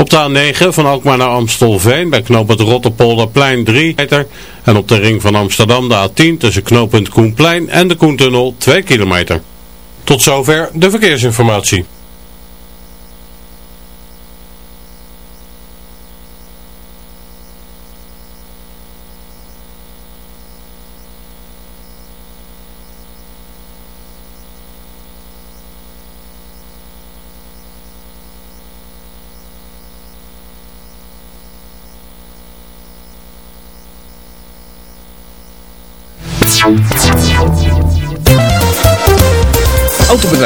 Op de A9 van Alkmaar naar Amstelveen bij knooppunt Rotterpolderplein 3 meter. En op de ring van Amsterdam de A10 tussen knooppunt Koenplein en de Koentunnel 2 kilometer. Tot zover de verkeersinformatie.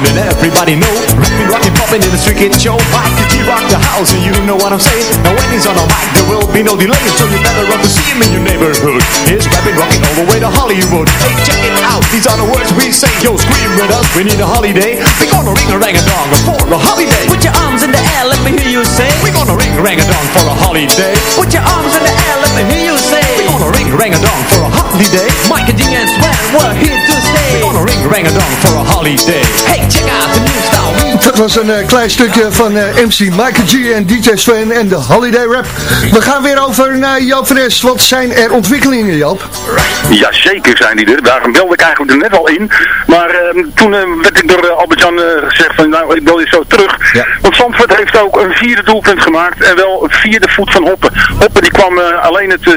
Down and everybody know. Rockin', rockin', poppin' in the street kid show Mike the G rock the house and you know what I'm saying. Now when he's on a mic there will be no delay So you better run to see him in your neighborhood. He's rapping, rockin' all the way to Hollywood. Hey check it out, these are the words we say. Yo scream with us, we need a holiday. We gonna ring a rang a dong for a holiday. Put your arms in the air, let me hear you say. We gonna ring a rang a dong for a holiday. Put your arms in the air, let me hear you say. Gonna ring a rang a dong for a holiday Mike and G and Sven, we're here to stay. Gonna ring a rang a dong for a holiday Hey, check out the new style. We Dat was een eh, klein stukje van eh, MC Michael G en DJ Sven en de Holiday Rap. We gaan weer over naar Joop van Es. Wat zijn er ontwikkelingen, Joop? Ja, zeker zijn die er. Daarom belde ik eigenlijk er net al in. Maar ehm, toen eh, werd ik door uh, Albert-Jan gezegd van, nou, ik bel je zo terug. Ja. Want Zandvoort heeft ook een vierde doelpunt gemaakt. En wel een vierde voet van Hoppen. Hoppen die kwam alleen het uh,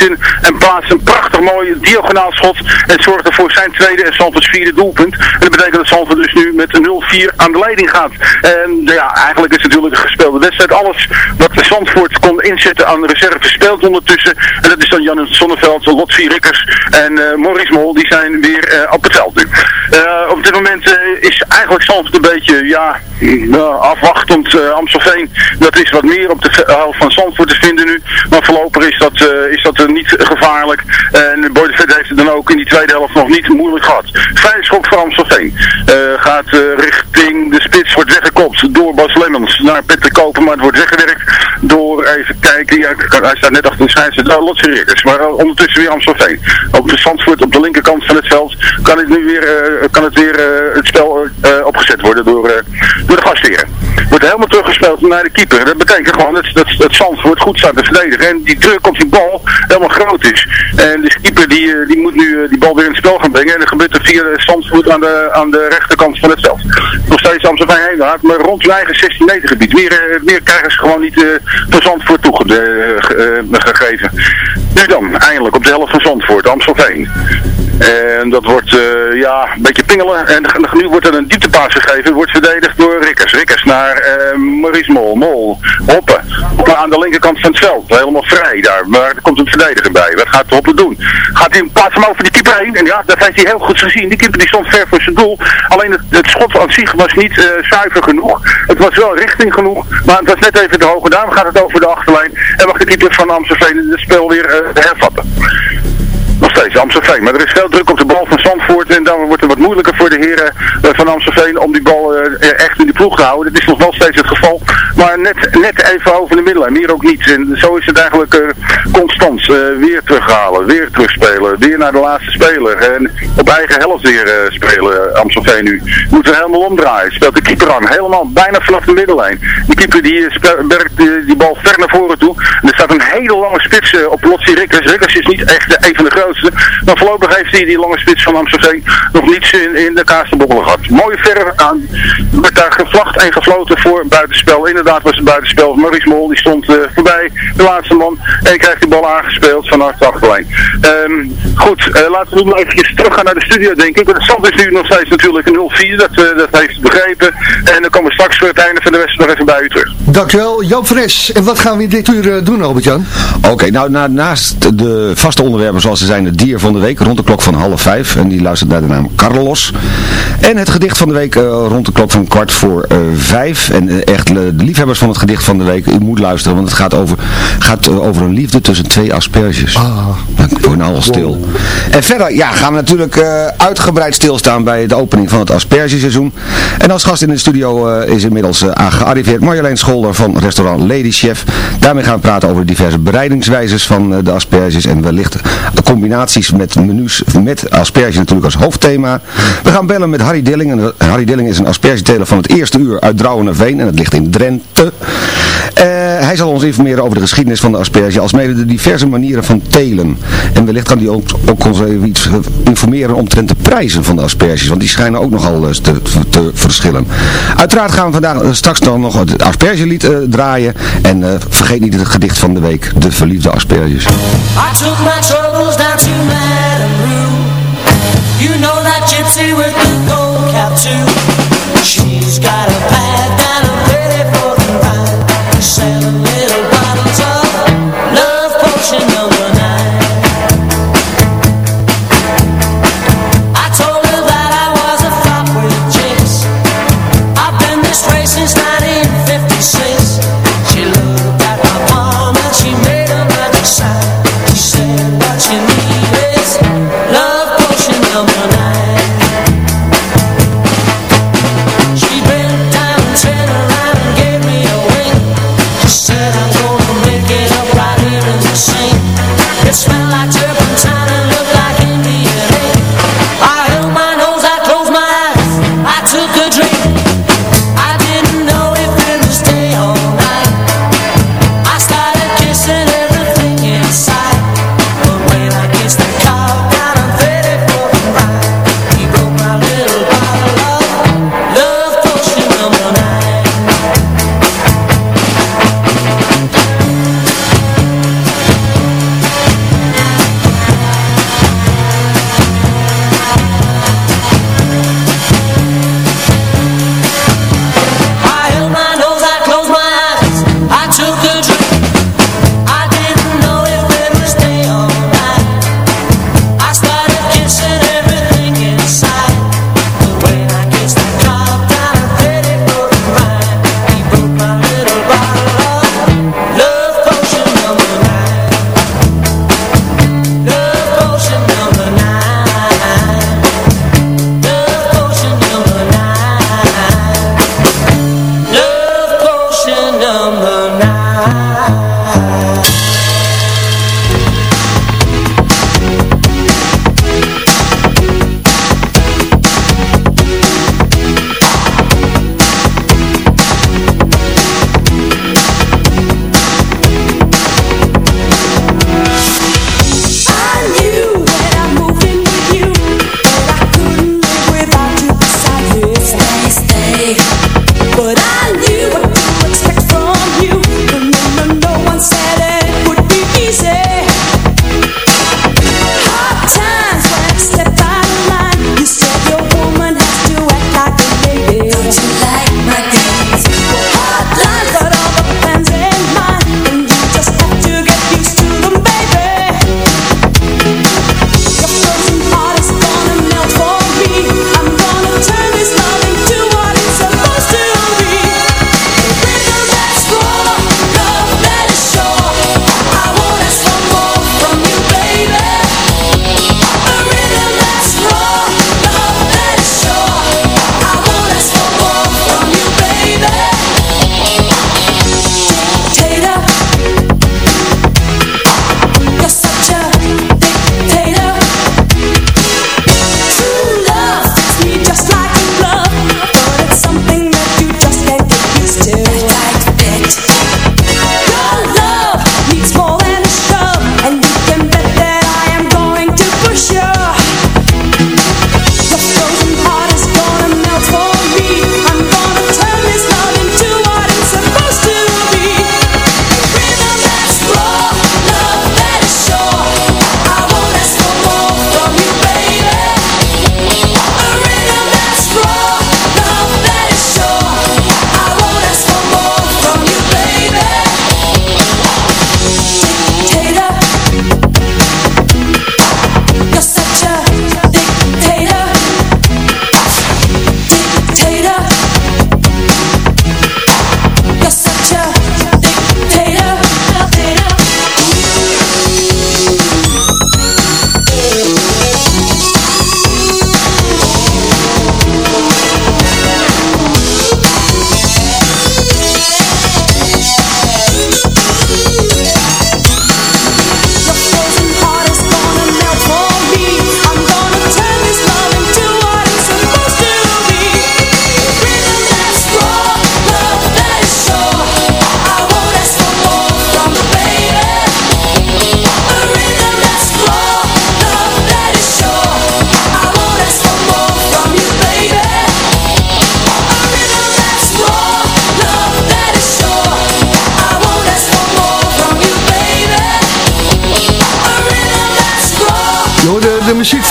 en plaatste een prachtig mooi diagonaal schot. En zorgde voor zijn tweede en Zandvoorts vierde doelpunt. En dat betekent dat Zandvoort dus nu met een 0-4 aan de leiding gaat. En ja, eigenlijk is het natuurlijk een gespeelde wedstrijd. Alles wat Zandvoort kon inzetten aan de reserve speelt ondertussen. En dat is dan Jan Sonneveld, Lotfi Rikkers en eh Maurice Mol. Die zijn weer eh, op het veld nu. Eh, op dit moment is eigenlijk Zandvoort een beetje, ja, nou, afwachtend uh, Amstelveen. Dat is wat meer op de helft van Zandvoort te vinden nu. Maar voorlopig is dat, is dat eh, niet gevaarlijk. En Boy heeft het dan ook in die tweede helft nog niet moeilijk gehad. Vrije schop voor Amstelveen. Eh, gaat eh, richting de spits, wordt weggekopt door Bas Lemmens naar Peter Koper. Maar het wordt weggewerkt door, even kijken, hij staat net achter de scheidsrechter, uh, Lotse. Maar ondertussen weer Amstelveen. Op de Zandvoort op de linkerkant van het veld kan het nu weer, kan het, weer het spel opgezet worden door, door de gastheren. Wordt helemaal teruggespeeld naar de keeper. Dat betekent gewoon dat, dat, dat Zandvoort goed staat te verdedigen. En die druk op die bal helemaal groot is. En de keeper die, eh, die moet nu eh, die bal weer in het spel gaan brengen. En dat gebeurt er via Zandvoort aan de, aan de rechterkant van het veld. Nog steeds Amsterdam heen gaat, maar rond hun eigen 16 meter gebied. Meer, eh, meer krijgen ze gewoon niet van Zandvoort toege, eh, ge- eh, gegeven. Nu dan, eindelijk op de helft van Zandvoort, Amstelveen. En dat wordt ja, een beetje pingelen. En nu wordt er een dieptepaas gegeven. Wordt verdedigd door Rikkers. Rikkers naar Maurice Mol. Mol. Hoppen. Aan de linkerkant van het veld. Helemaal vrij daar. Maar er komt een verdediger bij. Wat gaat Hoppen doen? Gaat hij plaats hem over die keeper heen? En ja, dat heeft hij heel goed gezien. Die keeper die stond ver voor zijn doel. Alleen het, schot aan zich was niet uh, zuiver genoeg. Het was wel richting genoeg. Maar het was net even te hoge. Daarom gaat het over de achterlijn. En mag de keeper van Amsterdam het spel weer hervatten nog steeds Amstelveen. Maar er is veel druk op de bal van Zandvoort en dan wordt het wat moeilijker voor de heren van Amstelveen om die bal echt ploeg te houden. Dat is nog wel steeds het geval. Maar net, net even over de middelen, meer ook niet. En zo is het eigenlijk uh, constant. weer terughalen, weer terugspelen, weer naar de laatste speler. En op eigen helft weer spelen Amstelveen nu. Moeten helemaal omdraaien. Speelt de keeper aan, helemaal bijna vanaf de middellijn. Die keeper die werkt die, bal ver naar voren toe. En er staat een hele lange spits op Lotsie Rikkers. Rikkers is niet echt een van de grootste. Maar voorlopig heeft hij die lange spits van Amsterdam nog niets in, in de kaartenbobbelen gehad. Mooie verre aan. Werd daar gevlacht en gefloten voor buitenspel. Inderdaad was het buitenspel. Maurice Mol die stond uh, voorbij, de laatste man. En krijgt die bal aangespeeld vanaf de achterlijn. Um, goed, uh, laten we nu nog even terug gaan naar de studio denk ik. Het stand is nu nog steeds natuurlijk een 0-4. Dat, uh, dat heeft begrepen. En dan komen we straks voor het einde van de wedstrijd nog even bij u terug. Dankjewel, Jan Fres. En wat gaan we dit uur doen, Albert-Jan? Oké, nou na, naast de vaste onderwerpen zoals ze zijn, het dier van de week, rond de klok van half vijf. En die luistert naar de naam Carlos. En het gedicht van de week uh, rond de klok van kwart voor uh, vijf. En uh, echt de liefhebbers van het gedicht van de week, u moet luisteren, want het gaat over, gaat, over een liefde tussen twee asperges. Ah. Ik word nou al stil. En verder, ja, gaan we natuurlijk uitgebreid stilstaan bij de opening van het aspergeseizoen. En als gast in de studio is inmiddels gearriveerd Marjolein Scholder van restaurant Lady Chef. Daarmee gaan we praten over de diverse bereidingswijzes van de asperges en wellicht de combinaties met menus met asperge natuurlijk als hoofdthema. We gaan bellen met Harry Dilling. En Harry Dilling is een aspergeteler van het eerste uur uit Drouwenerveen en het ligt in Drenthe. Uh, hij zal ons informeren over de geschiedenis van de asperge, als mede de diverse manieren van telen. En wellicht kan hij ook, ook ons even iets informeren omtrent de prijzen van de asperges, want die schijnen ook nogal te, te verschillen. Uiteraard gaan we vandaag straks dan nog het aspergelied draaien. En vergeet niet het gedicht van de week, de verliefde asperges. Gypsy with the gold cap She's got a pad and a ready for But I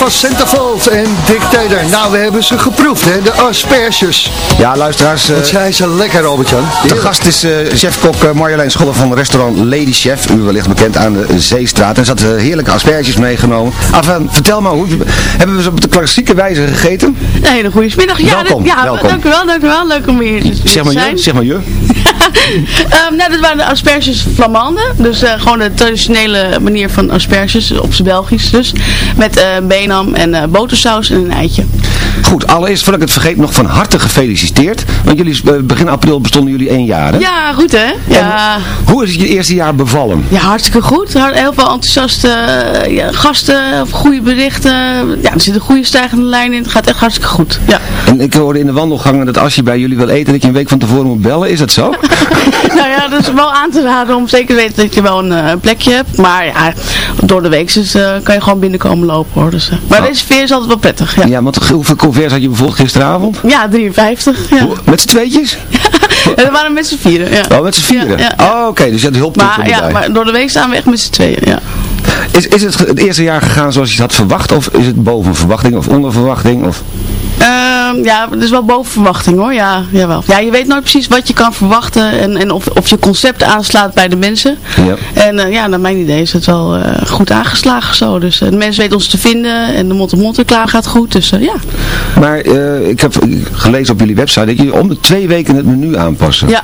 van Centerfold en Dick Taylor. Nou, we hebben ze geproefd, hè, de asperges. Ja, luisteraars. Wat zijn ze lekker, Robert-Jan. De gast is uh, chefkok uh, Marjolein Scholler van restaurant Lady Chef. U wellicht bekend aan de Zeestraat. En ze had uh, heerlijke asperges meegenomen. Enfin, vertel maar, hoe, hebben we ze op de klassieke wijze gegeten? Een hele goede middag. Ja, welkom, ja welkom. dank u wel, dank u wel. Leuk om hier te zeg maar zijn. Je, zeg maar je. Um, nou, dat waren de asperges flamande. Dus uh, gewoon de traditionele manier van asperges, op z'n Belgisch dus. Met uh, benam en uh, botersaus en een eitje. Goed, allereerst voordat ik het vergeet nog van harte gefeliciteerd. Want jullie, begin april bestonden jullie één jaar hè? Ja, goed hè? Ja. En hoe is het je eerste jaar bevallen? Ja, hartstikke goed. Heel veel enthousiaste ja, gasten, goede berichten. Ja, er zit een goede stijgende lijn in. Het gaat echt hartstikke goed. Ja. En ik hoorde in de wandelgangen dat als je bij jullie wil eten, dat je een week van tevoren moet bellen. Is dat zo? nou ja, dat is wel aan te raden om zeker te weten dat je wel een uh, plekje hebt. Maar ja, door de week dus, uh, kan je gewoon binnenkomen lopen hoor. Dus, uh, maar oh. deze veer is altijd wel prettig. Ja, ja want hoeveel converts had je bijvoorbeeld gisteravond? Ja, 53. Ja. Met z'n tweetjes? we waren met z'n vieren. Ja. Oh, met z'n vieren? Ja. Oh, oké, okay, dus je had hulp maar, ja, maar door de week staan we echt met z'n tweeën, ja. Is, is het het eerste jaar gegaan zoals je het had verwacht? Of is het boven verwachting of onder verwachting? Of... Uh, ja, het is wel boven verwachting hoor. Ja, jawel. ja, je weet nooit precies wat je kan verwachten en, en of, of je concept aanslaat bij de mensen. Ja. En uh, ja, naar mijn idee is het wel uh, goed aangeslagen zo. Dus de mensen weten ons te vinden en de mond-op-mond reclame gaat goed. Dus ja. Maar ik heb gelezen op jullie website dat jullie om de twee weken het menu aanpassen. Ja.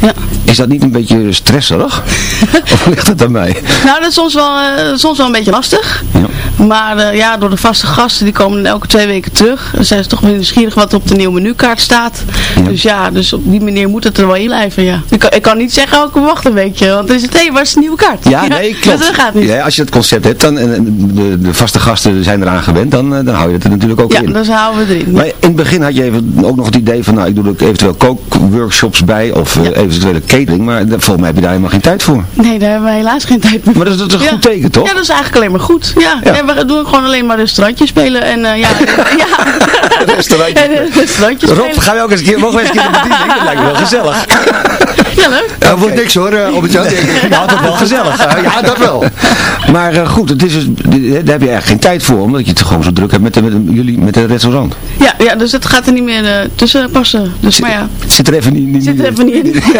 Ja. Is dat niet een beetje stresserig? of ligt het aan mij? Nou, dat is soms wel, soms wel een beetje lastig. Ja. Maar ja, door de vaste gasten, die komen elke twee weken terug. Dan zijn toch weer nieuwsgierig wat er op de nieuwe menukaart staat. Ja. Dus ja, dus op die manier moet het er wel in blijven, ja. Ik kan, ik kan niet zeggen, oh, ik wacht een weekje. Want dan is het, hé, hey, waar is de nieuwe kaart? Ja, nee, klopt. Dat gaat niet. Ja, als je het concept hebt, dan, en de, de vaste gasten zijn eraan gewend, dan, dan hou je het er natuurlijk ook in. Ja, dan houden we erin. Maar in het begin had je even, ook nog het idee van, nou, ik doe er eventueel kookworkshops bij, of uh, eventuele catering, maar volgens mij heb je daar helemaal geen tijd voor. Nee, daar hebben we helaas geen tijd meer Maar dat is, dat is een goed teken, toch? Ja, dat is eigenlijk alleen maar goed. Ja, we doen gewoon alleen maar restaurantjes spelen en uh, ja, ja. Restaurantjes Rob, gaan we ook eens een keer, mogen we eens een keer de bediening? Dat lijkt me wel gezellig. Ja, leuk. Ja, wordt niks hoor, op het jaar. Ja, toch wel gezellig. ja, dat wel. Maar uh, goed, het is dus, daar heb je eigenlijk geen tijd voor, omdat je het gewoon zo druk hebt met, de, met jullie, met het restaurant. Ja, ja, dus het gaat er niet meer tussen passen. Dus, maar ja, Het zit er even niet, niet zit er even niet in.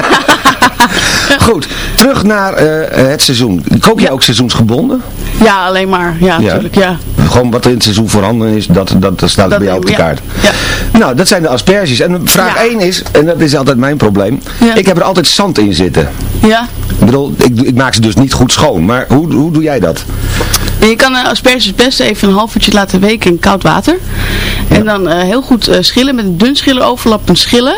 Goed, terug naar eh, het seizoen. Kook jij ook seizoensgebonden? Ja, alleen maar. Ja, natuurlijk. Ja. Gewoon wat er in het seizoen voorhanden is, dat, dat, dat staat Dat bij jou op de ja. kaart. Ja. Nou, dat zijn de asperges. En vraag Ja. 1 is, en dat is altijd mijn probleem, ik heb er altijd zand in zitten. ja. Ik bedoel, ik, ik maak ze dus niet goed schoon, maar hoe, hoe doe jij dat? Je kan uh, asperges best even een half uurtje laten weken in koud water. En dan eh, heel goed eh, schillen met een dun schiller, overlappend schillen.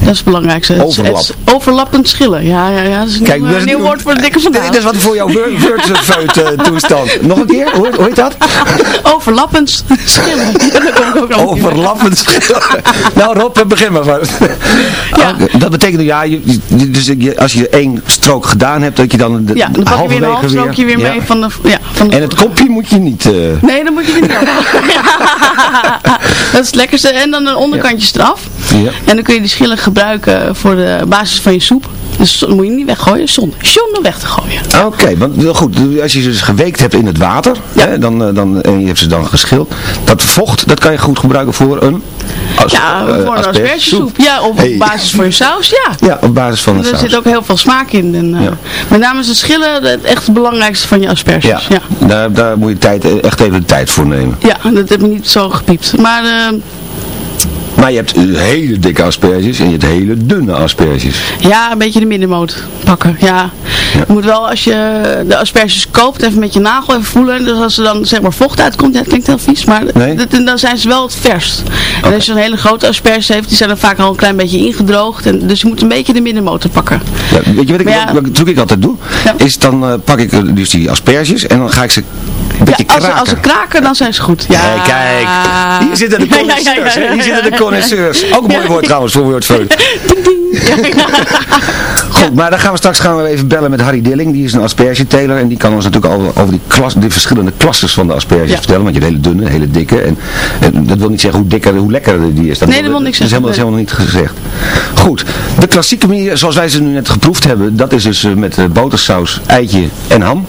Dat is het belangrijkste. Het- Overlap. het- overlappend schillen. Ja, ja, ja. Dat is een Kijk, nieuw, dat eh, is- nieuw woord voor de dikke vandaag. Dit is wat voor jouw Word uh, toestand. Nog een keer, hoe, hoe heet dat? Overlappend schillen. Ook. Overlappend. nou Rob, begin maar van. Ja. Oh, Dat betekent ja, je, dus je- als je één strook gedaan hebt, dat je dan de Ja, dan pak je weer een half strookje weer mee van de... Ja, van de En het kopje moet je niet... eh, Nee, dan moet je niet dat is het lekkerste. En dan de onderkantjes eraf. Ja. En dan kun je die schillen gebruiken voor de basis van je soep. Dus dat moet je niet weggooien, zonder, weg te gooien. Oké, want wel goed, als je ze dus geweekt hebt in het water, Ja. hè, dan, eh, dan, en je hebt ze dan geschild, dat vocht, dat kan je goed gebruiken voor een as, Ja, eh, voor een aspergesoep. Ja, Hey. op basis van je saus, ja. Ja, op basis van de Er saus. zit ook heel veel smaak in. En, eh, Ja. Met name is het schillen het echt het belangrijkste van je asperges. ja, Ja. Daar, daar moet je tijd, echt even de tijd voor nemen. Ja, dat heb ik niet zo gepiept. Maar Maar je hebt hele dikke asperges en je hebt hele dunne asperges. ja, een beetje de middenmoot pakken. Ja. Je moet wel, als je de asperges koopt, even met je nagel even voelen. Dus als er dan zeg maar vocht uitkomt, ja, dat klinkt heel vies, maar Nee. dan zijn ze wel het verst. En als je een hele grote asperges heeft, die zijn dan vaak al een klein beetje ingedroogd. En, dus je moet een beetje de middenmotor pakken. Ja, weet je wat ik, ja. wat, wat truc ik altijd doe? Is dan eh, pak ik eh, dus die asperges en dan ga ik ze beetje Ja, als, ze, kraken. als ze kraken, dan zijn ze goed. Ja. Hey, kijk, hier zitten de connoisseurs. Hier zitten de connoisseurs. Ook een mooi woord trouwens voor woordfeun. Ding, ding. Goed, maar dan gaan we straks gaan we even bellen met Harry Dilling. Die is een aspergeteler en die kan ons natuurlijk over, over die, klas, die verschillende klasses van de asperges Ja. vertellen. Want je hebt hele dunne, hele dikke. En, en dat wil niet zeggen hoe dikker, hoe lekkerder die is. Nee, dat wil niks dat is helemaal, zeggen, dat is helemaal niet gezegd. Goed, de klassieke manier zoals wij ze nu net geproefd hebben, dat is dus eh, met eh, botersaus, eitje en ham.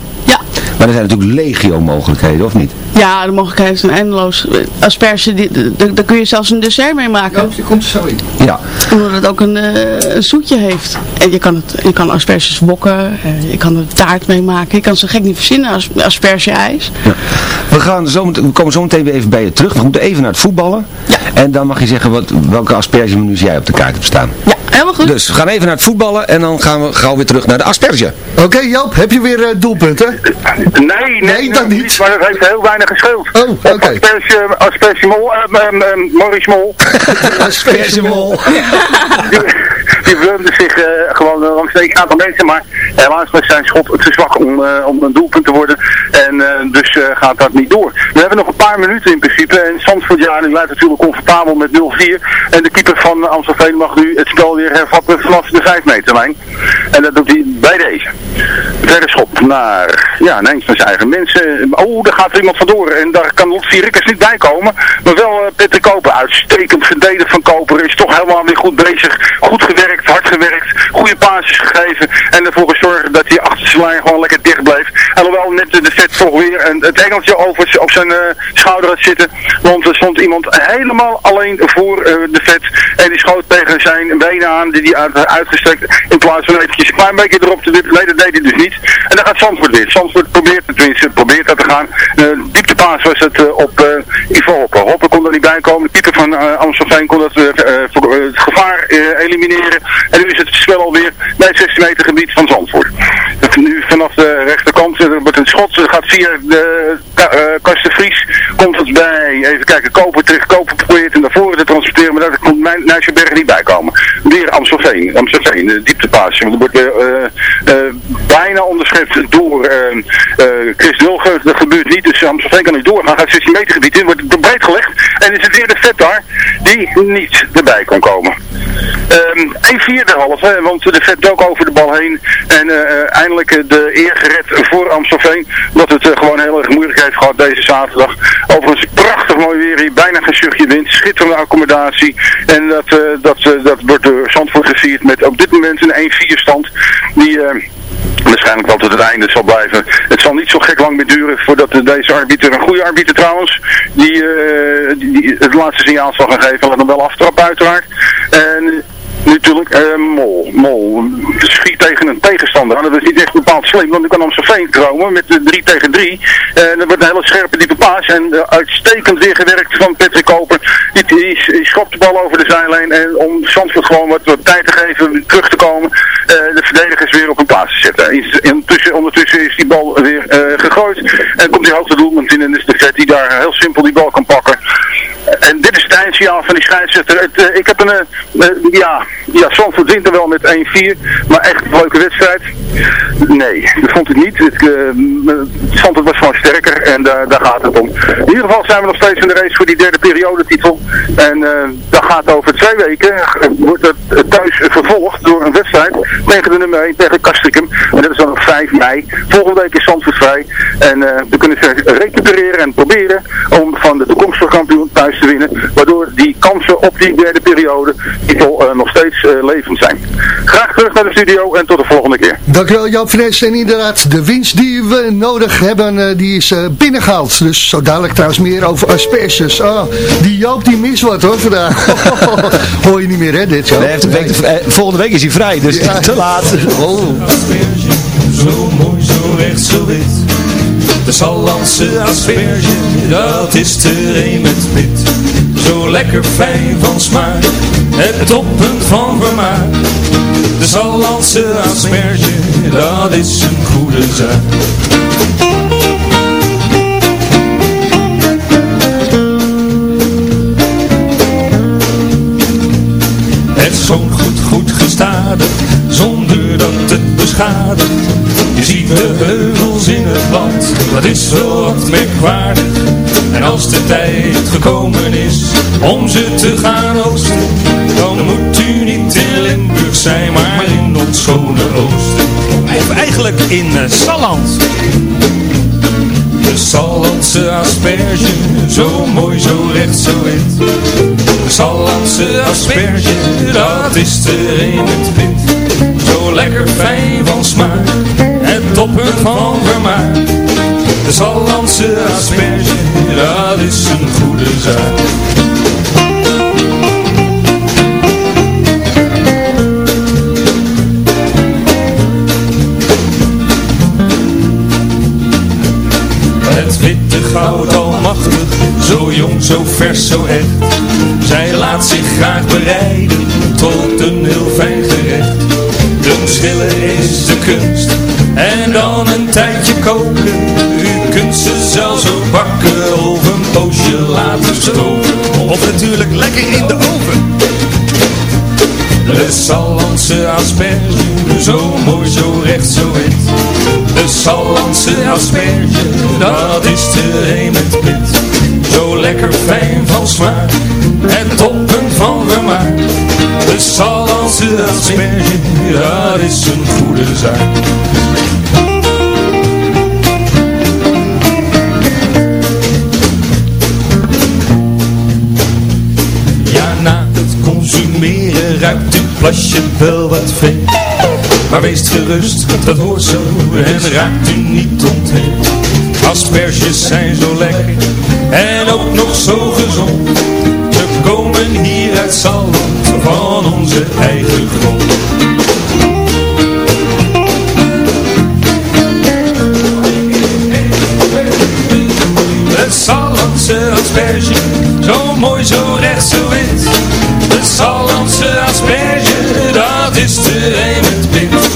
Ja. Maar er zijn natuurlijk legio mogelijkheden, of niet? Ja, de mogelijkheden zijn eindeloos. Asperge, die, daar kun je zelfs een dessert mee maken. die komt er zo in. Ja. Omdat het ook een, eh, een zoetje heeft. En je kan, het, je kan asperges wokken, eh, je kan er taart mee maken. Je kan ze gek niet verzinnen, as, asperge-ijs. We, gaan zo, meteen- we komen zo meteen weer even bij je terug. We moeten even naar het voetballen. En dan mag je zeggen wat, welke aspergemenu's jij op de kaart hebt staan. Ja, helemaal goed. Dus we gaan even naar het voetballen en dan gaan we gauw weer terug naar de asperge. Oké Joop, heb je weer eh, doelpunten? Nee, nee, Nee, dat niet. Maar dat heeft heel weinig gescheeld. Oh, oké. Asperge, asperge Mol, eh, eh, eh, Maurice Mol, Aspergemol. die, die wurmde zich eh, gewoon uh, langs een aantal mensen, maar helaas was zijn schot te zwak om, eh, om een doelpunt te worden. En eh, dus eh, gaat dat niet door. We hebben nog een paar minuten in principe. En Zandvoort ja, nu leidt natuurlijk comfortabel met 0-4. En de keeper van Amstelveen mag nu het spel weer hervatten vanaf de 5 meterlijn. En dat doet hij bij deze. Verder schop naar, ja, ineens van zijn eigen mensen. Oh, daar gaat er iemand vandoor. En daar kan Lotsie Rikkers niet bij komen. Maar wel uh, Peter Koper. Uitstekend verdedigd van Koper. Is toch helemaal weer goed bezig. Goed gewerkt, hard gewerkt. Goede pases gegeven. En ervoor gezorgd dat hij achter zijn lijn gewoon lekker dicht bleef. Alhoewel net de vet toch weer een, het engeltje over, op zijn uh, schouder had zitten. Want er stond iemand helemaal alleen voor uh, de vet. En die schoot tegen zijn benen aan. Die hij uit, uitgestrekt. In plaats van eventjes een klein beetje erop te wippen. Nee, deed hij dus niet. En dan gaat Zandvoort weer. Zandvoort probeert tenminste. Probeert dat te gaan. Uh, dieptepaas was het uh, op uh, Ivo Hoppen. Hoppen kon er niet bij komen. Keeper van uh, Amstelveen kon dat, het gevaar elimineren. En nu is het spel alweer bij het 16 meter gebied van Zandvoort. Nu vanaf de rechterkant er wordt een schot. Gaat via de Kasten Vries. Komt het bij, even kijken, Koper terug. Koper probeert hem naar voren te transporteren. Maar daar komt Nijsselberg niet bij komen. Weer Amstelveen. Amstelveen, de dieptepaas. Er wordt bijna onderschept door Chris Dulger. Dat gebeurt niet. Dus Amstelveen kan niet doorgaan. Gaat 16 meter gebied in. Wordt breed gelegd. En is het weer de vet daar. Die niet erbij kon komen. Um, een vierde halve, want de vet dook over de bal heen. En uh, eindelijk de eer gered voor Amstelveen. Dat het gewoon heel erg moeilijk heeft gehad deze zaterdag. Overigens prachtig mooi weer hier. Bijna geen zuchtje wind. Schitterende En dat, uh, dat, dat wordt door Zandvoort gevierd met op dit moment een 1-4 stand. Die waarschijnlijk wel tot het einde zal blijven. Het zal niet zo gek lang meer duren voordat deze arbiter, een goede arbiter trouwens, die, die, het laatste signaal zal gaan geven. Laat hem wel aftrappen uiteraard. En natuurlijk, uh, Mol. Mol schiet tegen een tegenstander. Dat is niet echt bepaald slim, want dan kan Amstelveen komen met de 3 tegen 3. En dat wordt een hele scherpe diepe paas. En uh, uitstekend weer gewerkt van Patrick Koper. Die, die, schopt de bal over de zijlijn. En om Zandvoort gewoon wat, tijd te geven, terug te komen, uh, de verdedigers weer op een plaats te zetten. Intussen, ondertussen is die bal weer gegooid. En komt die hoogtedoelpunt in en is de vet die daar heel simpel die bal kan pakken. En dit is eindsignaal van die scheidsrechter. Het, ik heb een, ja, ja, Zandvoort wint er wel met 1-4, maar echt een leuke wedstrijd. Nee, dat vond ik niet. Het, was gewoon sterker en daar gaat het om. In ieder geval zijn we nog steeds in de race voor die derde periodetitel. En dat gaat over twee weken, wordt het thuis vervolgd door een wedstrijd tegen de nummer 1, tegen Castricum. En dat is dan op 5 mei. Volgende week is Zandvoort vrij. En we kunnen ze recupereren en proberen om van de toekomstige kampioen thuis te winnen. Waardoor die kansen op die derde periode titel nog steeds uh, levend zijn. Graag terug naar de studio en tot de volgende keer. Dankjewel Joop Fres. En inderdaad, de winst die we nodig hebben, uh, die is uh, binnengehaald. Dus zo dadelijk trouwens meer over asperges. Oh, die Joop die mist wat hoor vandaag. Hoor je niet meer hè, dit zo. Nee, volgende week is hij vrij, dus ja. te laat. Oh. Zo mooi, zo recht, zo wit. De Sallandse asperge, dat is te een met wit. Zo lekker fijn van smaak, het toppunt van vermaak. De Sallandse asperge, dat is een goede zaak. Het schoon goed, goed gestadig, zonder dat het beschadigt. Je ziet de heuvels in het land, dat is wel wat merkwaardig. En als de tijd gekomen is om ze te gaan oogsten, dan moet u niet in Limburg zijn, maar in ons schone oosten. Of eigenlijk in uh, Salland. De Sallandse asperge, zo mooi, zo recht, zo wit. De Sallandse asperge, dat is de een met wit. Zo lekker fijn van smaak, het toppunt van vermaak. De Sallandse asperge, dat is een goede zaak. Het witte goud almachtig, zo jong, zo vers, zo echt. Zij laat zich graag bereiden tot een heel fijn gerecht. Doen schillen is de kunst en dan een tijdje koken. U kunt ze zelfs ook bakken of een poosje laten stoken. Of natuurlijk lekker in de oven. De Sallandse asperge, zo mooi, zo recht, zo wit. De Sallandse asperge, dat is de een pit. Zo lekker fijn van smaak, het toppunt van vermaak. De Sallandse asperge, dat is een goede zaak. Ja, na het consumeren ruikt uw plasje wel wat vreemd. Maar wees gerust, dat hoort zo en raakt u niet ontheemd. Asperges zijn zo lekker en ook nog zo gezond. Ze komen hier uit Salland van onze eigen grond. Het Sallandse asperge, zo mooi, zo recht, zo wit. Het Sallandse asperge, dat is de een pit.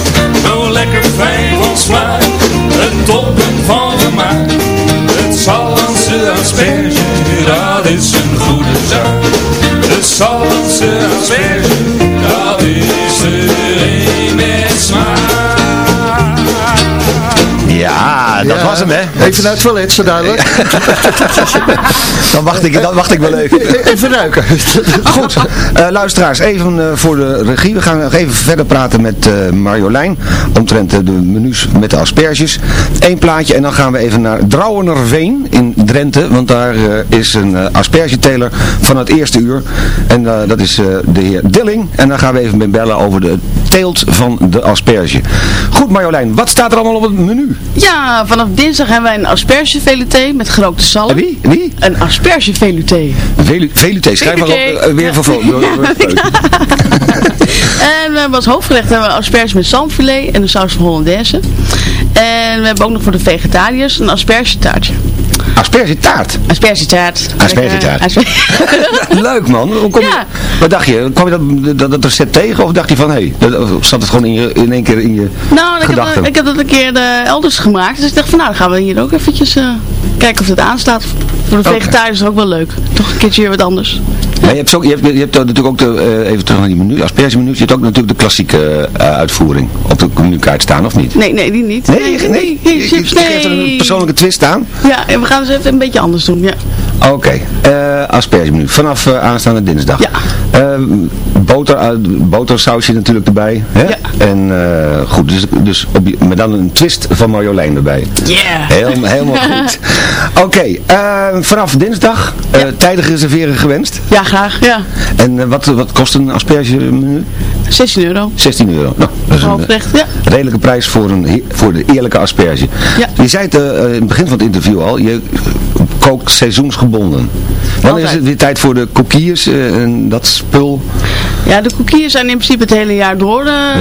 Zo lekker fijn van smaak, een toppen van Dat is met smaak. Ja, dat Ja, was hem, hè? Even naar het toilet, zo duidelijk. dan, wacht ik, dan wacht ik wel even. Even ruiken. Goed, eh, luisteraars, even eh, voor de regie. We gaan nog even verder praten met eh, Marjolein. Omtrent de menus met de asperges. Eén plaatje en dan gaan we even naar Drouwenerveen in Drenthe. Want daar eh, is een uh, aspergeteler van het eerste uur. En eh, dat is eh, de heer Dilling. En dan gaan we even met bellen over de teelt van de asperge. Goed Marjolein, wat staat er allemaal op het menu? Ja, vanaf dinsdag hebben wij een aspergeveluté met gerookte zalm. Wie? Wie? Een aspergeveluté. Velu Veluté, schrijf maar op. Eh, weer van voor. En we hebben als hoofdgerecht hebben we asperges met zalmfilet en een saus van Hollandaise. En we hebben ook nog voor de vegetariërs een aspergetaartje. Aspergetaart. Aspergetaart. Aspergetaart. Asper- Leuk man. Hoe kom je, Ja. Wat dacht je? Kwam je dat, dat, dat recept tegen of dacht je van, hé, hey, zat het gewoon in, je, in één keer in je Nou, ik heb, ik heb dat een keer eh, elders gemaakt. Dus ik dacht van nou, dan gaan we hier ook eventjes eh, kijken of het aanstaat. Voor de vegetariërs is het ook wel leuk. Toch een keertje weer wat anders. Maar je hebt, ook, je hebt, je hebt natuurlijk ook de, eh, even terug naar die menu, aspergemenu, je hebt ook natuurlijk de klassieke eh, uitvoering op de menukaart staan, of niet? Nee, nee, die niet. Nee, nee, nee, nee, je- chips, geeft er een persoonlijke twist aan. Ja, en we gaan dus even een beetje anders doen, ja. Oké, eh aspergemenu. Vanaf aanstaande dinsdag. Ja. Boter, botersausje natuurlijk erbij. Hè? Ja. En goed, dus, dus op, maar dan een twist van Marjolein erbij. Yeah. Heel, helemaal goed. Oké, eh, vanaf dinsdag eh, tijdig reserveren gewenst. Ja, graag, ja. En eh, wat, wat kost een aspergemenu? 16 euro. 16 euro. Nou, dat is een Hoofdrecht, ja. eh, redelijke prijs voor, een, voor de eerlijke asperge. Ja. Je zei het eh, in het begin van het interview al, je kookt seizoensgebonden. Dan is het weer tijd voor de kokiers en dat spul. Ja, de koekjes zijn in principe het hele jaar door eh,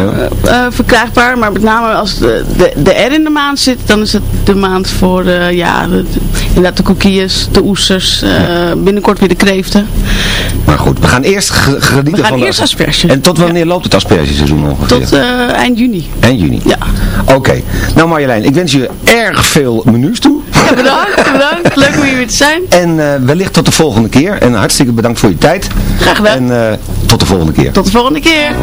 eh, verkrijgbaar. Maar met name als de, de, de R in de maand zit, dan is het de maand voor eh, ja, de, de- inderdaad de koekjes, de oesters, eh, binnenkort weer de kreeften. Maar goed, we gaan eerst ge- genieten We gaan van eerst asperge. En tot wanneer loopt het aspergeseizoen ongeveer? Tot eh, eind juni. Eind juni. Ja. Oké. Nou Marjolein, ik wens je erg veel menus toe. Ja, bedankt, bedankt. Leuk om hier weer te zijn. En eh, wellicht tot de volgende keer. En hartstikke bedankt voor je tijd. Graag gedaan. En eh, tot de volgende keer. Tot de volgende keer.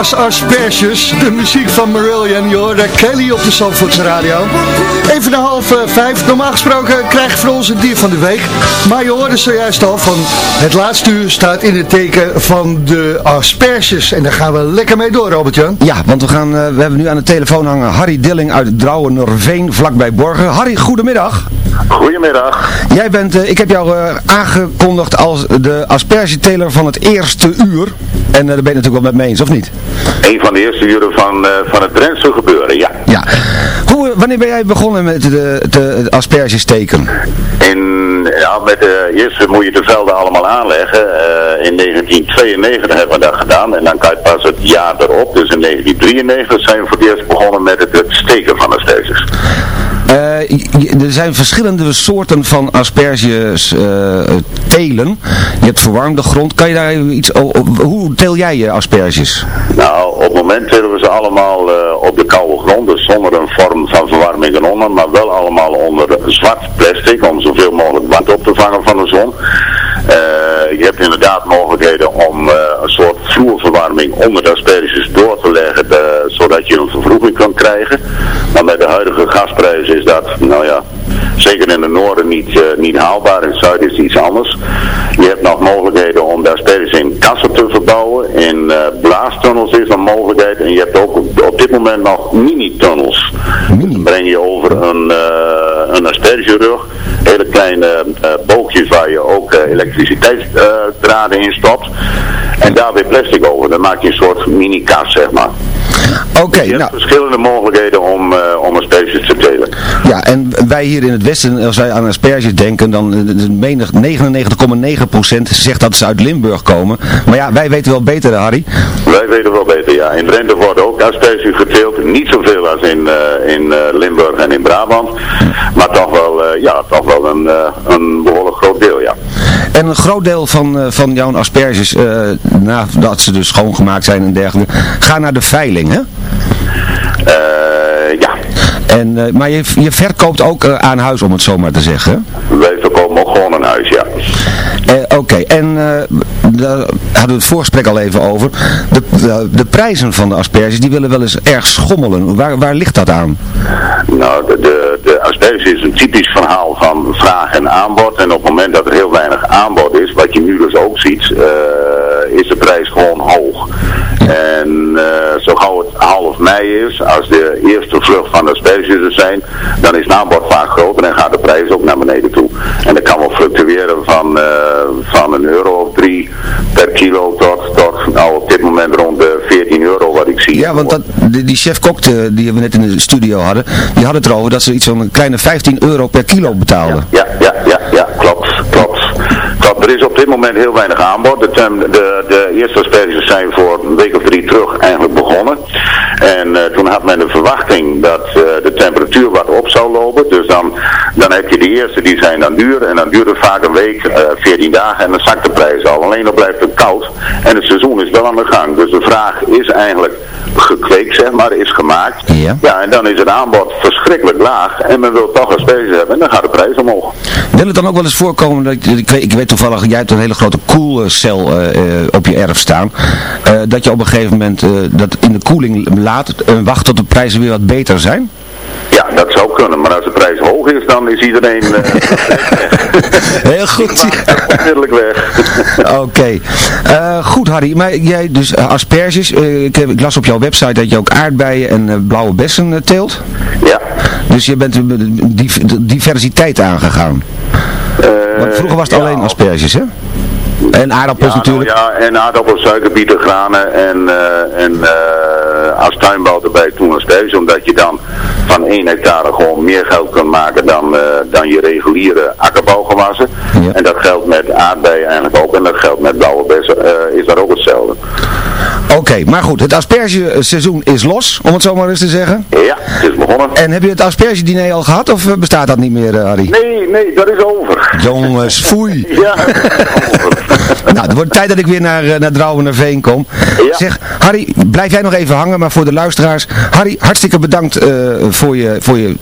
Asperges. De muziek van Marillion, je Kelly op de Zandvoortse radio. Even na half eh, vijf. Normaal gesproken krijg je van ons het dier van de week. Maar je hoorde zojuist al van het laatste uur staat in het teken van de asperges. En daar gaan we lekker mee door, Robert-Jan. Ja, want we, gaan, eh, we hebben nu aan de telefoon hangen Harry Dilling uit Drouwen-Norveen, vlakbij Borgen. Harry, goedemiddag. Goedemiddag. Jij bent, eh, ik heb jou eh, aangekondigd als de aspergeteler van het eerste uur. En eh, daar ben je natuurlijk wel met me eens, of niet? Een van de eerste uren van, van het Drentse gebeuren, ja. Ja. Hoe, wanneer ben jij begonnen met de, de, het asperges steken? In, ja, met de eerste moet je de velden allemaal aanleggen. In 1992 hebben we dat gedaan. En dan kan je pas het jaar erop. Dus in 1993 zijn we voor het eerst begonnen met het, het steken van asperges. Eh, er zijn verschillende soorten van asperges eh, telen. Je hebt verwarmde grond. Kan je daar iets Hoe teel jij je asperges? Nou, op het moment tillen we ze allemaal eh, op de koude grond. Dus zonder een vorm van verwarming eronder. Maar wel allemaal onder zwart plastic. Om zoveel mogelijk warmte op te vangen van de zon. Eh, je hebt inderdaad mogelijkheden om eh, een soort vloerverwarming onder de asperges door te leggen. zodat je een vervroeging kan krijgen. Maar met de huidige gasprijzen is dat, nou ja, zeker in het noorden niet, eh, niet haalbaar. In het zuiden is iets anders. Je hebt nog mogelijkheden om de asperges in kassen te verbouwen. In blaastunnels is een mogelijkheid. En je hebt ook op, dit moment nog mini-tunnels. Dan breng je over een, eh een aspergerug. Hele kleine eh, boogjes waar je ook elektriciteitsdraden in stopt. En daar weer plastic over. Dan maak je een soort mini-kas, zeg maar. Oké, je nou. hebt verschillende mogelijkheden om, eh, om asperges te telen. Ja, en wij hier in het Westen, als wij aan asperges denken, dan eh, menig- 99,9% zegt dat ze uit Limburg komen. Maar ja, wij weten wel beter, Harry. Wij weten wel beter, ja. In Drenthe wordt ook asperges geteeld. Niet zoveel als in, eh, in eh, Limburg en in Brabant. Maar toch wel, eh, ja, toch wel een, eh, een behoorlijk groot deel, ja. En een groot deel van, eh, van jouw asperges, eh, nadat ze dus schoongemaakt zijn en dergelijke, gaan naar de veiling, hè? Eh, ja, En, maar je, je verkoopt ook aan huis, om het zo maar te zeggen. wij verkopen ook gewoon een huis, ja. Oké, en daar hadden we het voorgesprek al even over. De, de, de prijzen van de asperges, die willen wel eens erg schommelen. Waar, waar ligt dat aan? Nou, de, de, de asperge is een typisch verhaal van vraag en aanbod. En op het moment dat er heel weinig aanbod is, wat je nu dus ook ziet, eh, is de prijs gewoon hoog. En eh, zo gauw het half mei is, als de eerste vlucht van de asperges er zijn, dan is het aanbod vaak groter en gaat de prijs ook naar beneden toe. En dat kan wel fluctueren van, eh, van een euro of drie per kilo tot, tot nou, op dit moment rond de 14 euro wat ik zie. Ja, want dat, die, die chef-kok eh, die we net in de studio hadden, die had het erover dat ze iets een kleine 15 euro per kilo betaalden. Ja, ja, ja, ja, klopt, klopt. Klopt, er is op dit moment heel weinig aanbod. De, de, de eerste asperges zijn voor een week of drie terug eigenlijk begonnen. En eh, toen had men de verwachting dat eh, de temperatuur wat op zou lopen. Dus dan, dan heb je de eerste, die zijn dan duur. En dan duurt het vaak een week, eh 14 dagen en dan zakt de prijs al. Alleen dan blijft het koud. En het seizoen is wel aan de gang. Dus de vraag is eigenlijk gekweekt, zeg maar, is gemaakt. Ja. Ja, en dan is het aanbod verschrikkelijk laag. En men wil toch asperges hebben en dan gaat de prijs omhoog. Wil het dan ook wel eens voorkomen, dat, ik, ik weet toevallig, jij hebt een hele grote koelcel eh, eh, op je erf staan, eh, dat je op een gegeven moment dat in de koeling laat en wacht tot de prijzen weer wat beter zijn? Ja, dat zou kunnen. Maar als de prijs hoog is, dan is iedereen uh, Heel goed. onmiddellijk weg. Oké. Goed Harry, maar jij dus asperges, eh, ik, heb- ik las op jouw website dat je ook aardbeien en blauwe bessen teelt. Ja. Dus je bent die- de diversiteit aangegaan. Eh, Want vroeger was het ja, alleen asperges, hè? En aardappels Ja, nou natuurlijk. ja, en aardappels, suikerbieten, granen en, eh, en eh, als tuinbouw erbij toen nog steeds. Omdat je dan van 1 hectare gewoon meer geld kunt maken dan, eh, dan je reguliere akkerbouwgewassen. En dat geldt met aardbeien eigenlijk ook. En dat geldt met blauwe bessen, eh, is dat ook hetzelfde. Oké, maar goed, het aspergeseizoen is los, om het zo maar eens te zeggen. Ja, het is begonnen. En heb je het aspergediner al gehad of eh, bestaat dat niet meer, eh, Harry? Nee, nee, dat is over. Jongens, foei. Ja, nou, het wordt tijd dat ik weer naar, eh, naar Drouwenerveen kom. Zeg, Harry, blijf jij nog even hangen, maar voor de luisteraars. Harry, hartstikke bedankt eh, voor je, voor je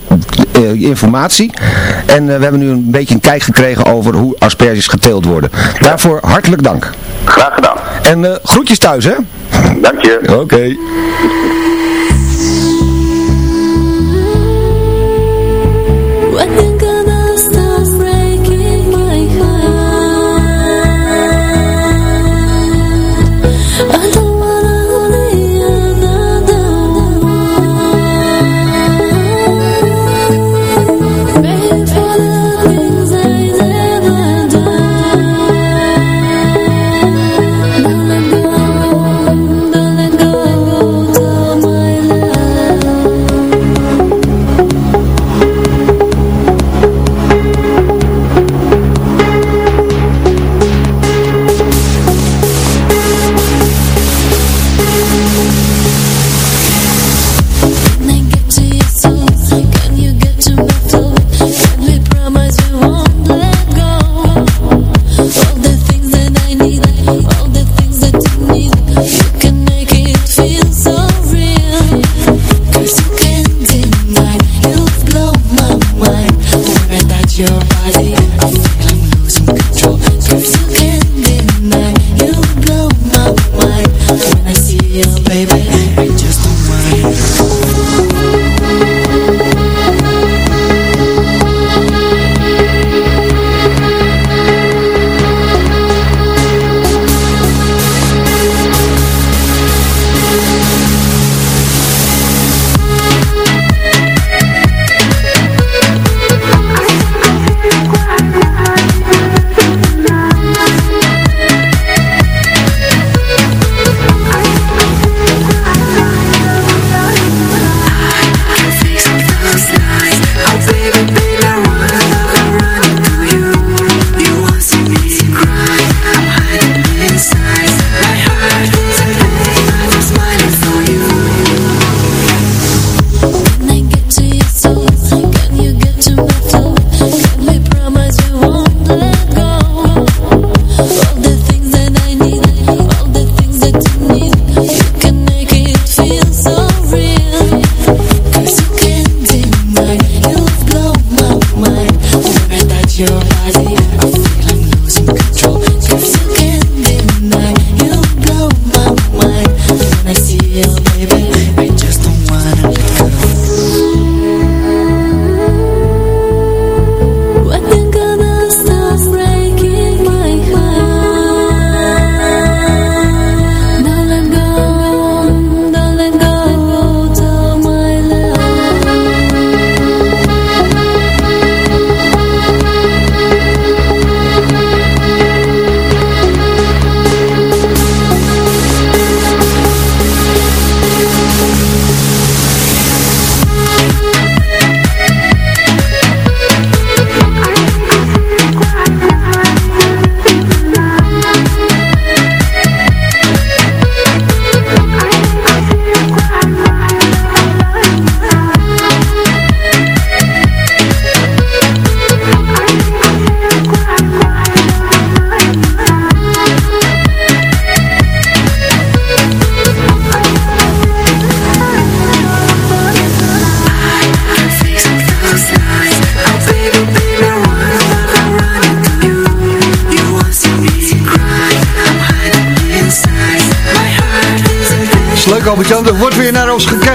eh, informatie. En we hebben nu een beetje een kijk gekregen over hoe asperges geteeld worden. Daarvoor hartelijk dank. Graag gedaan. En groetjes thuis, hè? Dank je. Oké.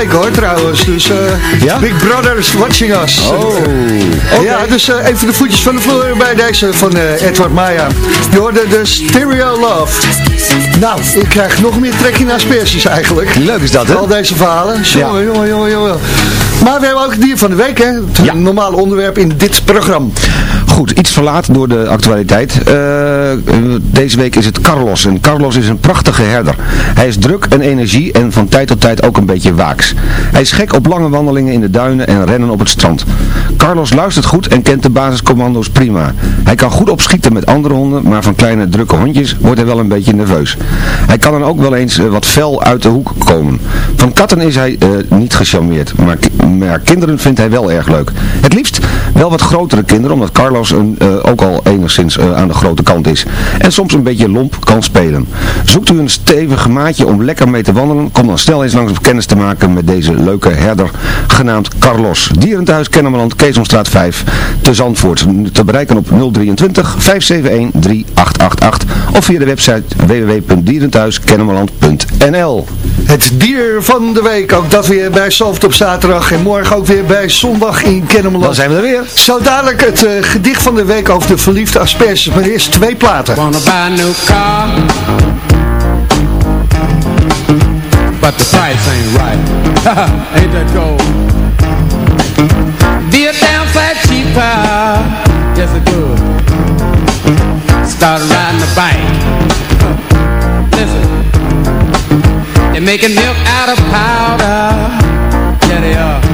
Gekeken hoor trouwens. Dus eh, Big Brother is watching us. Oh. Ja, dus eh, even de voetjes van de vloer bij deze van eh, Edward Maya. Je hoorde de Stereo Love. Nou, ik krijg nog meer trekking naar asperges eigenlijk. Leuk is dat hè? Al deze verhalen. Jongen, jongen, jongen, jongen. Maar we hebben ook het dier van de week hè. Het normale onderwerp in dit programma. Goed, iets verlaat door de actualiteit. Eh, deze week is het Carlos. En Carlos is een prachtige herder. Hij is druk en energie en van tijd tot tijd ook een beetje waaks. Hij is gek op lange wandelingen in de duinen en rennen op het strand. Carlos luistert goed en kent de basiscommando's prima. Hij kan goed opschieten met andere honden, maar van kleine drukke hondjes wordt hij wel een beetje nerveus. Hij kan dan ook wel eens eh, wat fel uit de hoek komen. Van katten is hij eh, niet gecharmeerd, maar, maar kinderen vindt hij wel erg leuk. Het liefst wel wat grotere kinderen, omdat Carlos een, eh, ook al enigszins eh, aan de grote kant is. En soms een beetje lomp kan spelen. Zoekt u een stevig maatje om lekker mee te wandelen, kom dan snel eens langs om kennis te maken met deze leuke herder, genaamd Carlos. Dierenthuis Kennemerland, Keesomstraat 5, te Zandvoort. Te bereiken op 023 571 3888 of via de website www.dierenthuiskennemerland.nl Het dier van de week, ook dat weer bij Soft op zaterdag en morgen ook weer bij zondag in Kennemerland. Dan zijn we er weer. Zo dadelijk het eh, gedicht van de week over de verliefde asperges, maar eerst twee platen. Wanna buy a new car? But the price ain't right. Ain't that cold Be a damn sight cheaper. Yes it would Start riding a bike. Listen. They're making milk out of powder. Yeah they are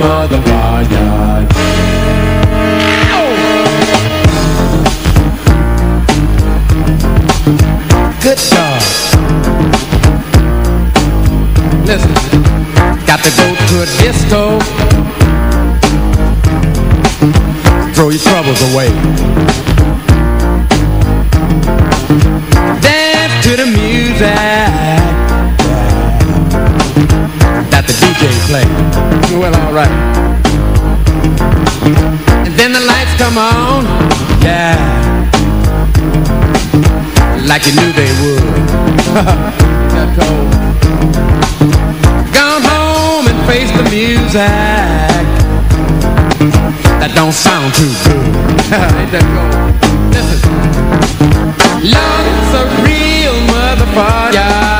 Good dog. Listen, got to go to a disco. Throw your troubles away. Dance to the music the DJ play. Well, alright. And then the lights come on. Yeah like you knew they would. Got cold. Gone home and face the music. That don't sound too good. Ain't that cold? Listen. Lord, it's a real motherfucker.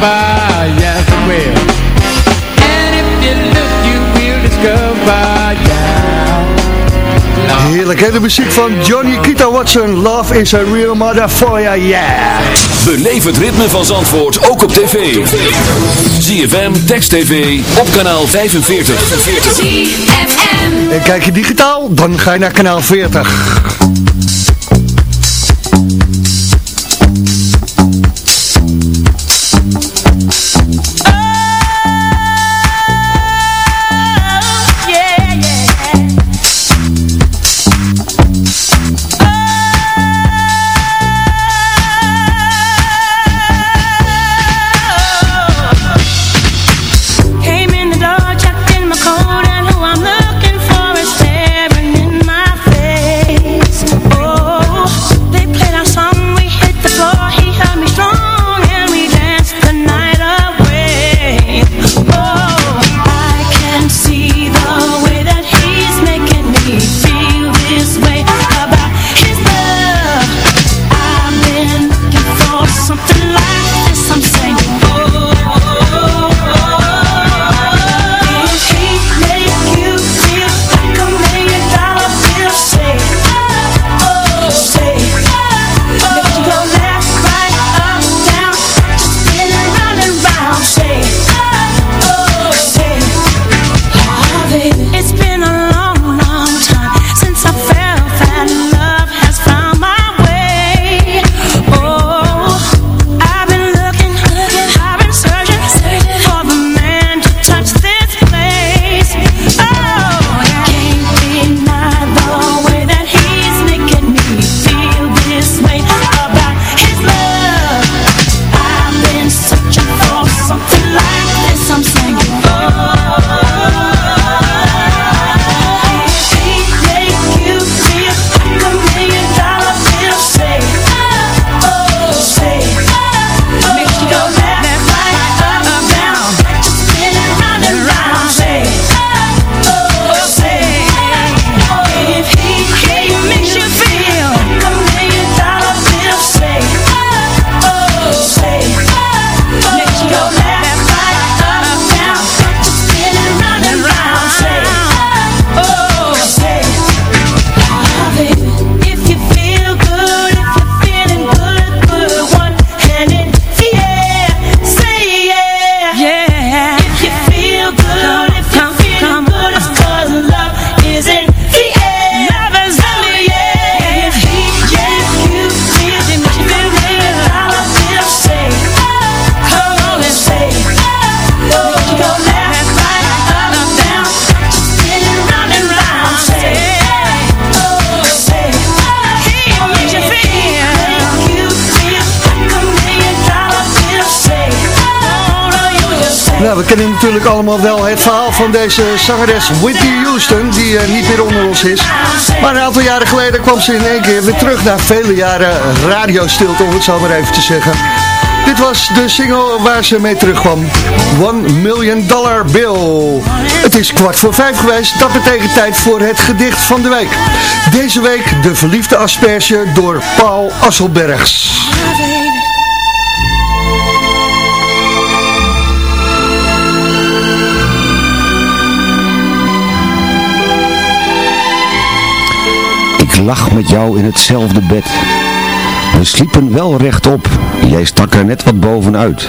for cover, yes it will. And if you look, you will discover, yeah. Heerlijk, hè? De muziek van Johnny Kita Watson. Love is a real motherfucker, yeah. Beleef het ritme van Zandvoort ook op tv. ZFM, Text TV, op kanaal 45. En kijk je digitaal, dan ga je naar kanaal 40. We kennen natuurlijk allemaal wel het verhaal van deze zangeres Whitney Houston, die uh, niet meer onder ons is. Maar een aantal jaren geleden kwam ze in één keer weer terug naar vele jaren radiostilte, om het zo maar even te zeggen. Dit was de single waar ze mee terugkwam. One Million Dollar Bill. Het is kwart voor vijf geweest. Dat betekent tijd voor het gedicht van de week. Deze week de verliefde asperge door Paul Asselbergs. Ik lag met jou in hetzelfde bed. We sliepen wel rechtop. Jij stak er net wat bovenuit.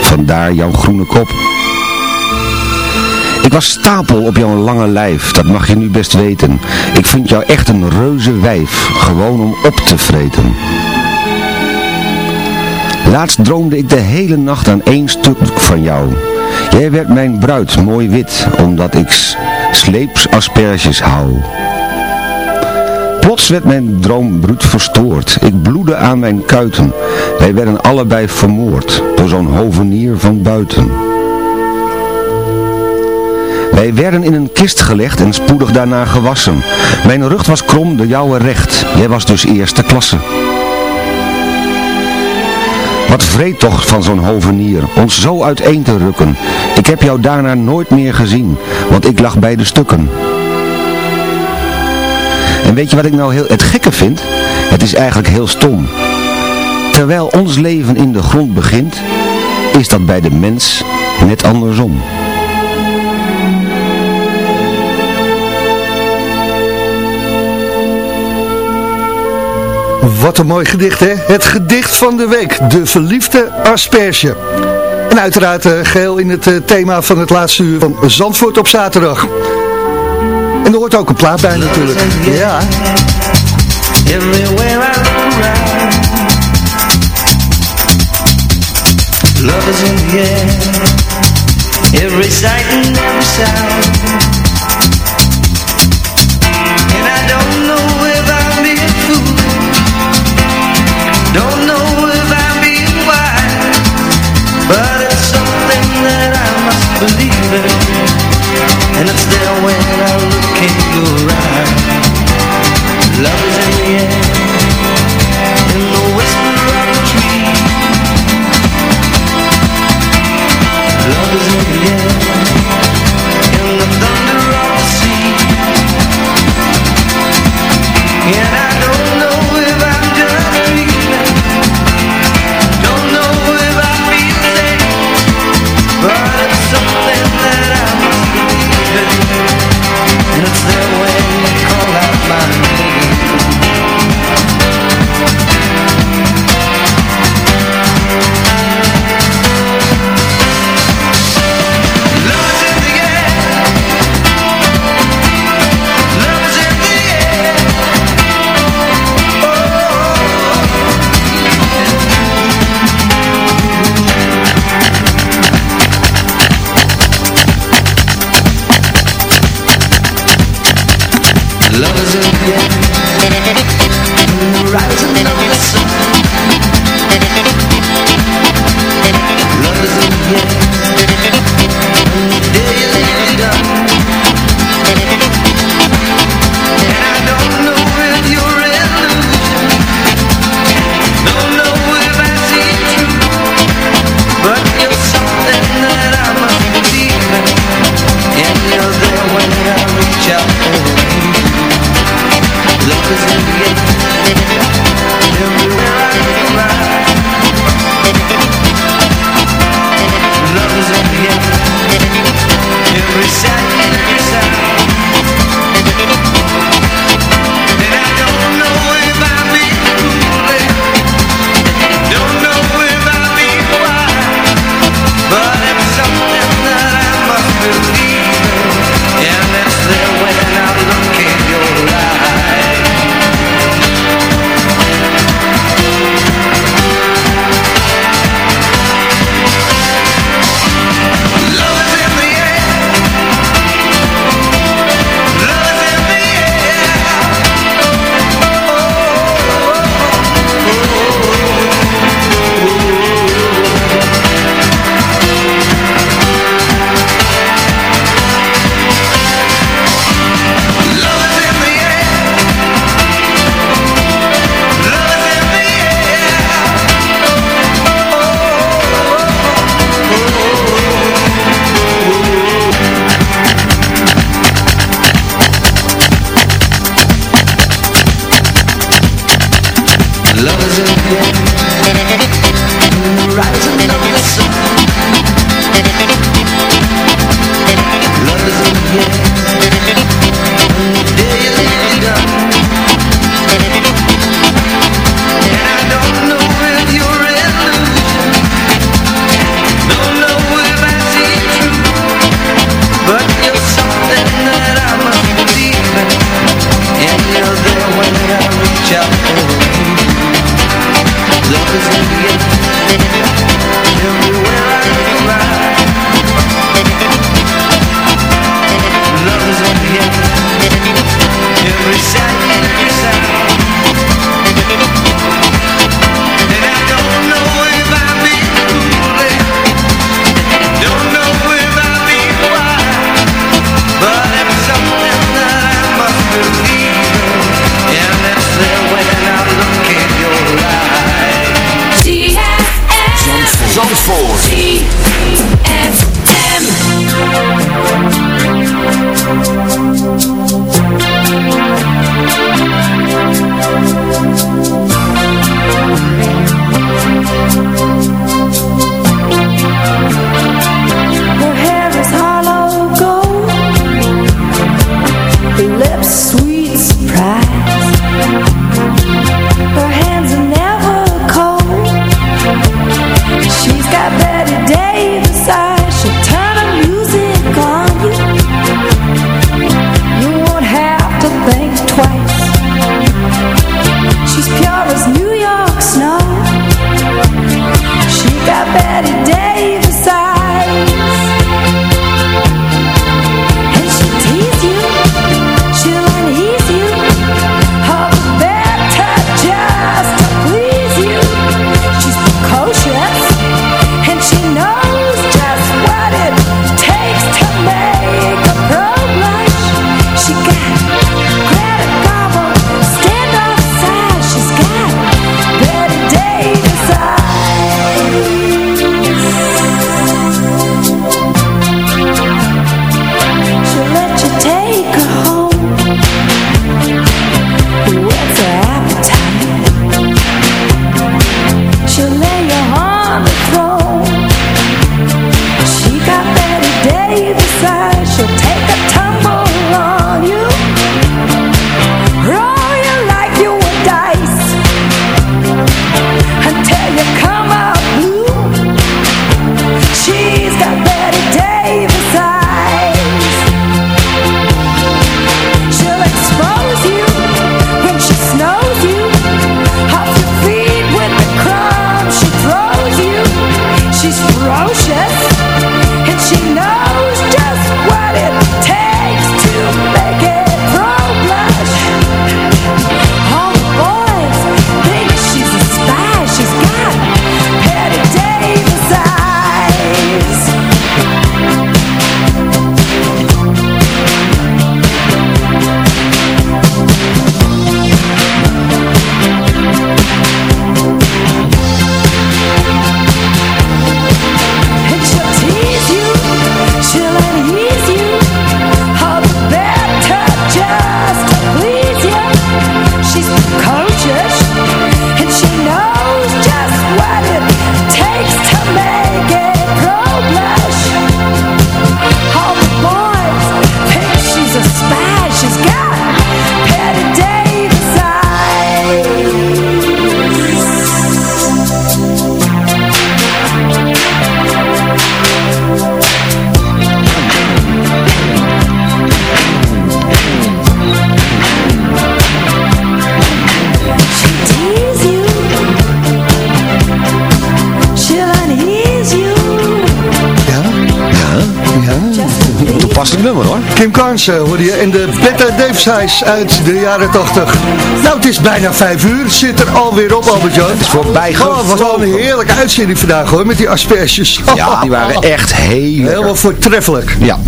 Vandaar jouw groene kop. Ik was stapel op jouw lange lijf, dat mag je nu best weten. Ik vind jou echt een reuze wijf, gewoon om op te vreten. Laatst droomde ik de hele nacht aan één stuk van jou. Jij werd mijn bruid, mooi wit, omdat ik sleeps asperges hou. Plots werd mijn droom bruut verstoord. Ik bloedde aan mijn kuiten. Wij werden allebei vermoord door zo'n hovenier van buiten. Wij werden in een kist gelegd en spoedig daarna gewassen. Mijn rug was krom, de jouwe recht. Jij was dus eerste klasse. Wat vreed toch van zo'n hovenier, ons zo uiteen te rukken. Ik heb jou daarna nooit meer gezien, want ik lag bij de stukken. Weet je wat ik nou heel het gekke vind? Het is eigenlijk heel stom. Terwijl ons leven in de grond begint, is dat bij de mens net andersom. Wat een mooi gedicht, hè? Het gedicht van de week, de verliefde asperge. En uiteraard uh, geheel in het uh, thema van het laatste uur van Zandvoort op zaterdag. En er hoort ook een plaat bij natuurlijk. Ja. Love is in the air Every sight and every sound your let. Kim Carnes hoorde je en de Bette Davis Huis uit de jaren 80. Nou, het is bijna vijf uur. Zit er alweer op, Albert-Jan. Het is voorbij Oh, wel een heerlijke uitzending vandaag hoor, met die asperges. Ja, die waren echt heel Helemaal voortreffelijk. Ja,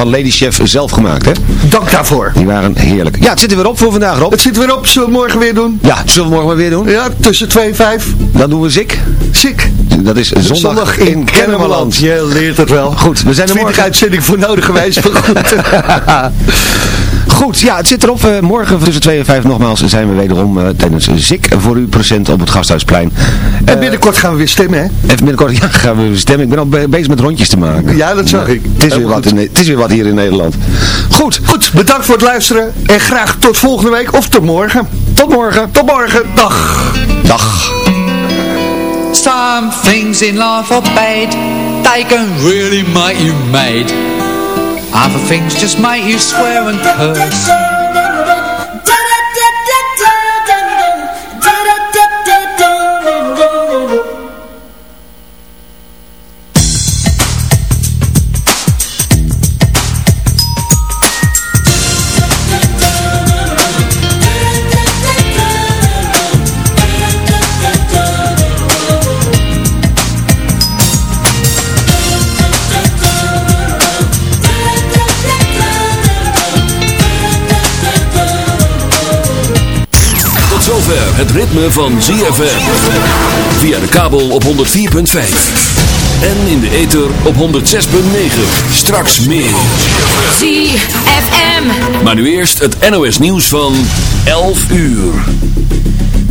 van Lady Chef zelf gemaakt, hè? Dank daarvoor. Die waren heerlijk. Ja, het zit er weer op voor vandaag, Rob. Het zit er weer op. Zullen we morgen weer doen? Ja, zullen we morgen maar weer doen? Ja, tussen 2 en 5. Dan doen we Zik. Zik. Dat is zondag, Zondag in Kennemerland. Je leert het wel. Goed, we zijn er 20 morgen. uitzending voor wijze. maar goed. Goed, ja, het zit erop. Eh, morgen tussen 2 en 5 nogmaals zijn we wederom uh, tijdens Zik voor u present op het Gasthuisplein. En binnenkort gaan we weer stemmen, hè? Even binnenkort ja, gaan we weer stemmen. Ik ben al bezig met rondjes te maken. Ja, dat zag ik. Het is, weer wat in, het is weer wat hier in Nederland. Goed. Goed, bedankt voor het luisteren. En graag tot volgende week of tot morgen. Tot morgen. Tot morgen. Dag. Dag. Some things in life are bad. They can really make you mad. Other things just make you swear and curse. Ritme van ZFM. Via de kabel op 104.5. En in de ether op 106.9. Straks meer. ZFM. Maar nu eerst het NOS nieuws van 11 uur.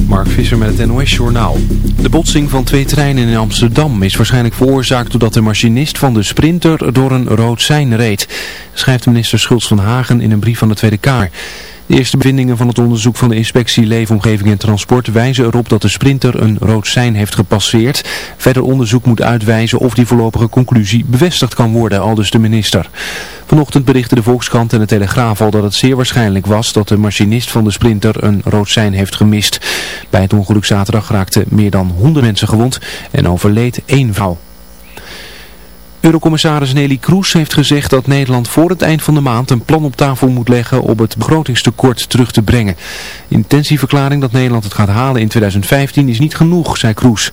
Mark Visser met het NOS Journaal. De botsing van twee treinen in Amsterdam is waarschijnlijk veroorzaakt doordat de machinist van de Sprinter door een rood sein reed. Schrijft minister Schultz van Hagen in een brief van de Tweede Kamer. De eerste bevindingen van het onderzoek van de inspectie Leefomgeving en Transport wijzen erop dat de sprinter een rood sein heeft gepasseerd. Verder onderzoek moet uitwijzen of die voorlopige conclusie bevestigd kan worden, aldus de minister. Vanochtend berichten de Volkskrant en de Telegraaf al dat het zeer waarschijnlijk was dat de machinist van de sprinter een rood sein heeft gemist. Bij het ongeluk zaterdag raakten meer dan 100 mensen gewond en overleed één vrouw. Eurocommissaris Nelly Kroes heeft gezegd dat Nederland voor het eind van de maand een plan op tafel moet leggen om het begrotingstekort terug te brengen. Intentieverklaring dat Nederland het gaat halen in 2015 is niet genoeg, zei Kroes.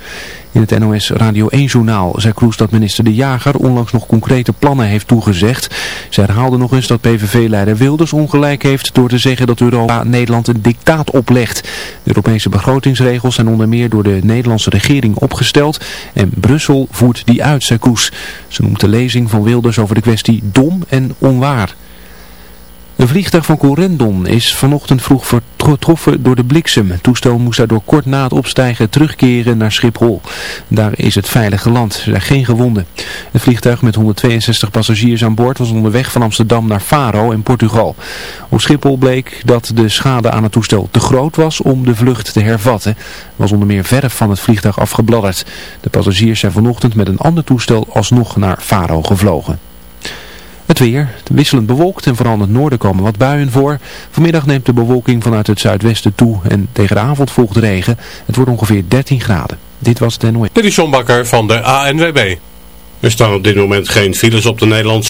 In het NOS Radio 1 journaal zei Kroes dat minister De Jager onlangs nog concrete plannen heeft toegezegd. Zij herhaalde nog eens dat PVV-leider Wilders ongelijk heeft door te zeggen dat Europa Nederland een dictaat oplegt. De Europese begrotingsregels zijn onder meer door de Nederlandse regering opgesteld en Brussel voert die uit, zei Kroes. Ze noemt de lezing van Wilders over de kwestie dom en onwaar. Een vliegtuig van Corendon is vanochtend vroeg getroffen door de bliksem. Het toestel moest daardoor kort na het opstijgen terugkeren naar Schiphol. Daar is het veilig geland. Er zijn geen gewonden. Het vliegtuig met 162 passagiers aan boord was onderweg van Amsterdam naar Faro in Portugal. Op Schiphol bleek dat de schade aan het toestel te groot was om de vlucht te hervatten. Er was onder meer verf van het vliegtuig afgebladderd. De passagiers zijn vanochtend met een ander toestel alsnog naar Faro gevlogen. Het weer, wisselend bewolkt en vooral in het noorden komen wat buien voor. Vanmiddag neemt de bewolking vanuit het zuidwesten toe en tegen de avond volgt regen. Het wordt ongeveer 13 graden. Dit was het NOS. Dit is van de ANWB. Er staan op dit moment geen files op de Nederlandse...